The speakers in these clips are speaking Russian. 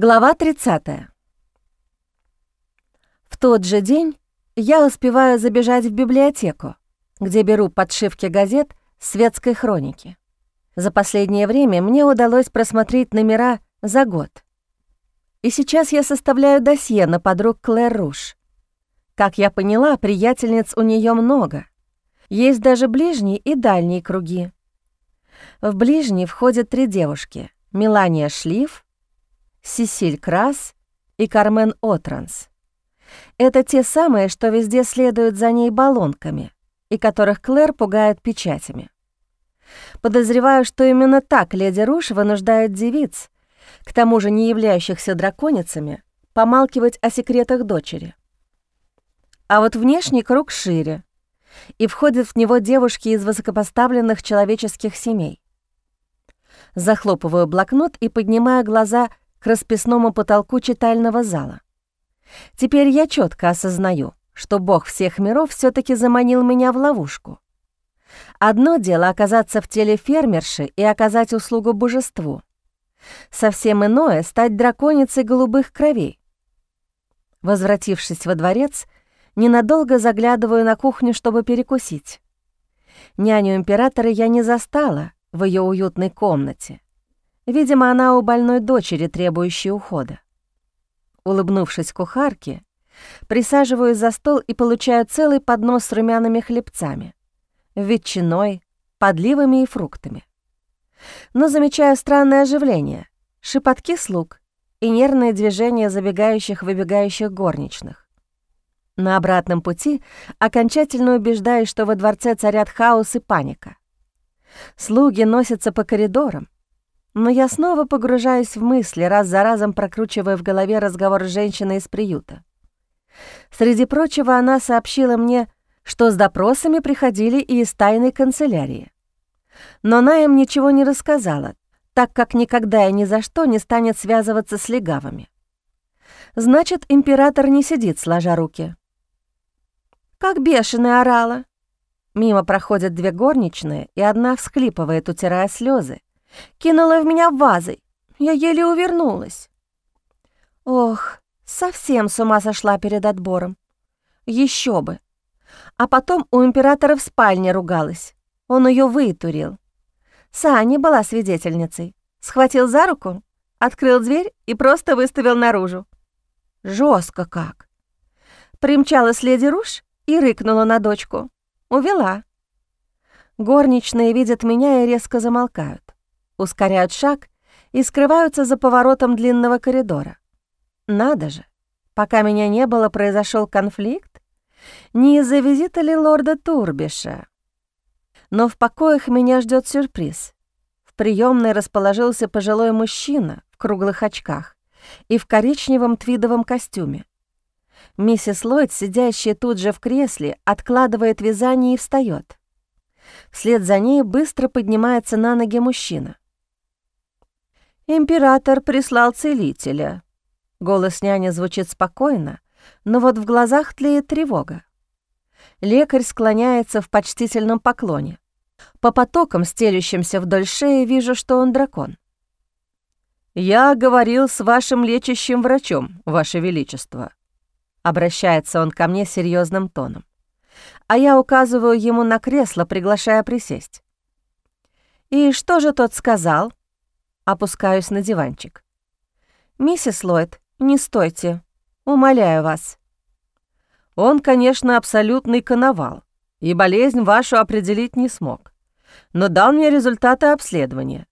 Глава 30. В тот же день я успеваю забежать в библиотеку, где беру подшивки газет светской хроники. За последнее время мне удалось просмотреть номера за год. И сейчас я составляю досье на подруг Клэр Руш. Как я поняла, приятельниц у нее много. Есть даже ближние и дальние круги. В ближние входят три девушки — Мелания Шлиф — Сесиль Крас и Кармен Отранс. Это те самые, что везде следуют за ней баллонками и которых Клэр пугает печатями. Подозреваю, что именно так леди Руш вынуждает девиц, к тому же не являющихся драконицами, помалкивать о секретах дочери. А вот внешний круг шире, и входят в него девушки из высокопоставленных человеческих семей. Захлопываю блокнот и поднимаю глаза к расписному потолку читального зала. Теперь я четко осознаю, что Бог всех миров все таки заманил меня в ловушку. Одно дело оказаться в теле фермерши и оказать услугу божеству. Совсем иное — стать драконицей голубых кровей. Возвратившись во дворец, ненадолго заглядываю на кухню, чтобы перекусить. Няню императора я не застала в ее уютной комнате — Видимо, она у больной дочери, требующей ухода. Улыбнувшись кухарке, присаживаюсь за стол и получаю целый поднос с румяными хлебцами, ветчиной, подливами и фруктами. Но замечаю странное оживление, шепотки слуг и нервные движения забегающих-выбегающих горничных. На обратном пути окончательно убеждаюсь, что во дворце царят хаос и паника. Слуги носятся по коридорам, но я снова погружаюсь в мысли, раз за разом прокручивая в голове разговор с женщиной из приюта. Среди прочего, она сообщила мне, что с допросами приходили и из тайной канцелярии. Но она им ничего не рассказала, так как никогда и ни за что не станет связываться с легавыми. Значит, император не сидит, сложа руки. Как бешеная орала. Мимо проходят две горничные, и одна всхлипывает, утирая слезы, Кинула в меня вазой. Я еле увернулась. Ох, совсем с ума сошла перед отбором. Еще бы. А потом у императора в спальне ругалась. Он ее вытурил. Саня была свидетельницей. Схватил за руку, открыл дверь и просто выставил наружу. Жестко как. Примчалась леди Руш и рыкнула на дочку. Увела. Горничные видят меня и резко замолкают ускоряют шаг и скрываются за поворотом длинного коридора. Надо же, пока меня не было, произошел конфликт? Не из-за визита ли лорда Турбиша? Но в покоях меня ждет сюрприз. В приемной расположился пожилой мужчина в круглых очках и в коричневом твидовом костюме. Миссис Ллойд, сидящая тут же в кресле, откладывает вязание и встает. Вслед за ней быстро поднимается на ноги мужчина. «Император прислал целителя». Голос няни звучит спокойно, но вот в глазах тлеет тревога. Лекарь склоняется в почтительном поклоне. По потокам, стелющимся вдоль шеи, вижу, что он дракон. «Я говорил с вашим лечащим врачом, ваше величество», — обращается он ко мне серьезным тоном. А я указываю ему на кресло, приглашая присесть. «И что же тот сказал?» Опускаюсь на диванчик. «Миссис Ллойд, не стойте. Умоляю вас». Он, конечно, абсолютный коновал, и болезнь вашу определить не смог, но дал мне результаты обследования.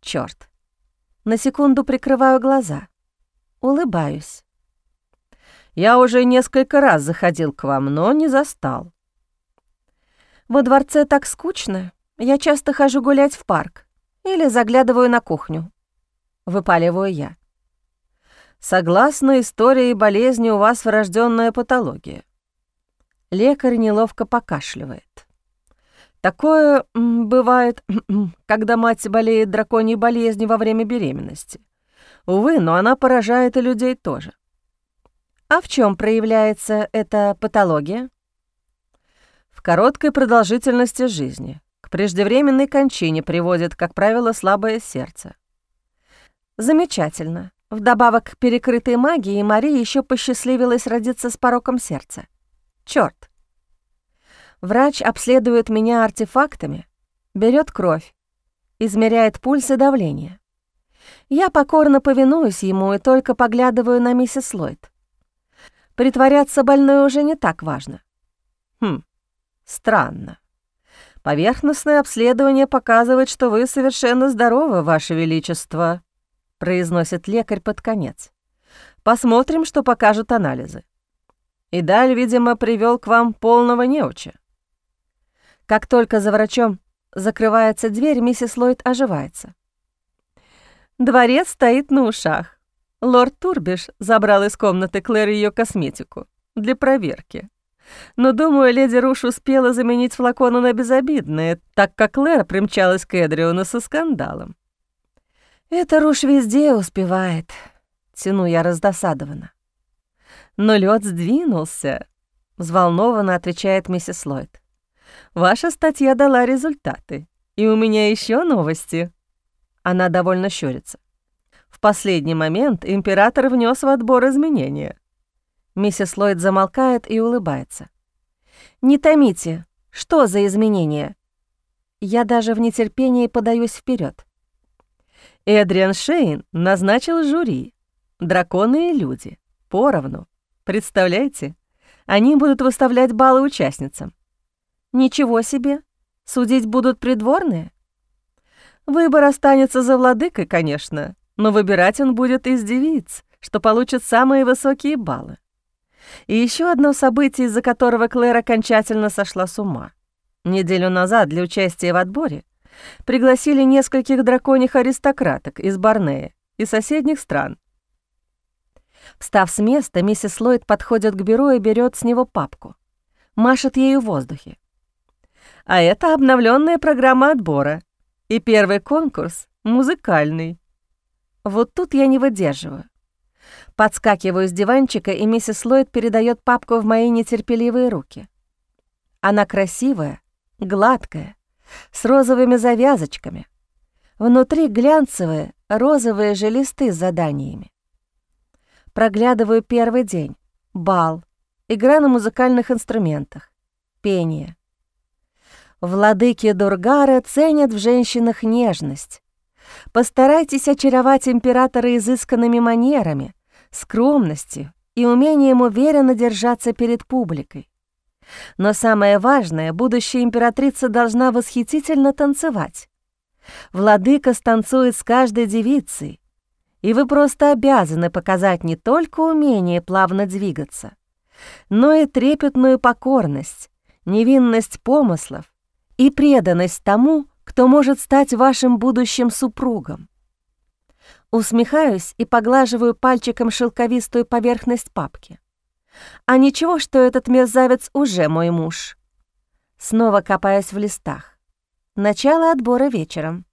Чёрт. На секунду прикрываю глаза. Улыбаюсь. Я уже несколько раз заходил к вам, но не застал. Во дворце так скучно. Я часто хожу гулять в парк. Или заглядываю на кухню. Выпаливаю я. Согласно истории болезни, у вас врожденная патология. Лекарь неловко покашливает. Такое бывает, когда мать болеет драконьей болезнью во время беременности. Увы, но она поражает и людей тоже. А в чем проявляется эта патология? В короткой продолжительности жизни, преждевременной кончине приводит, как правило, слабое сердце. Замечательно. Вдобавок к перекрытой магии Марии еще посчастливилось родиться с пороком сердца. Черт! Врач обследует меня артефактами, берет кровь, измеряет пульс и давление. Я покорно повинуюсь ему и только поглядываю на миссис Ллойд. Притворяться больной уже не так важно. Хм, странно. Поверхностное обследование показывает, что вы совершенно здоровы, Ваше Величество произносит лекарь под конец. Посмотрим, что покажут анализы. И Даль, видимо, привел к вам полного неуча. Как только за врачом закрывается дверь, миссис Ллойд оживается. Дворец стоит на ушах. Лорд Турбиш забрал из комнаты Клэр ее косметику для проверки. Но, думаю, леди Руш успела заменить флаконы на безобидные, так как Клэр примчалась к Эдриону со скандалом. «Это Руш везде успевает», — тяну я раздосадованно. «Но лед сдвинулся», — взволнованно отвечает миссис Ллойд. «Ваша статья дала результаты, и у меня еще новости». Она довольно щурится. В последний момент император внес в отбор изменения. Миссис Ллойд замолкает и улыбается. «Не томите, что за изменения?» Я даже в нетерпении подаюсь вперед. Эдриан Шейн назначил жюри. Драконы и люди. Поровну. Представляете? Они будут выставлять баллы участницам. Ничего себе. Судить будут придворные? Выбор останется за владыкой, конечно, но выбирать он будет из девиц, что получат самые высокие баллы. И еще одно событие, из-за которого Клэр окончательно сошла с ума. Неделю назад для участия в отборе пригласили нескольких драконьих аристократок из Барнея и соседних стран. Встав с места, миссис Ллойд подходит к бюро и берет с него папку. Машет ею в воздухе. А это обновленная программа отбора. И первый конкурс — музыкальный. Вот тут я не выдерживаю. Подскакиваю с диванчика, и миссис Ллойд передает папку в мои нетерпеливые руки. Она красивая, гладкая, с розовыми завязочками. Внутри глянцевые розовые же с заданиями. Проглядываю первый день. Бал. Игра на музыкальных инструментах. Пение. Владыки Дургара ценят в женщинах нежность. Постарайтесь очаровать императора изысканными манерами, скромностью и умением уверенно держаться перед публикой. Но самое важное, будущая императрица должна восхитительно танцевать. Владыка станцует с каждой девицей, и вы просто обязаны показать не только умение плавно двигаться, но и трепетную покорность, невинность помыслов и преданность тому, кто может стать вашим будущим супругом. Усмехаюсь и поглаживаю пальчиком шелковистую поверхность папки. А ничего, что этот мерзавец уже мой муж. Снова копаюсь в листах. Начало отбора вечером.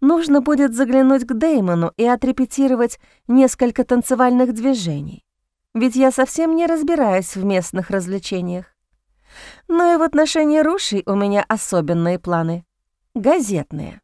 Нужно будет заглянуть к Деймону и отрепетировать несколько танцевальных движений. Ведь я совсем не разбираюсь в местных развлечениях. Но и в отношении рушей у меня особенные планы. Газетные.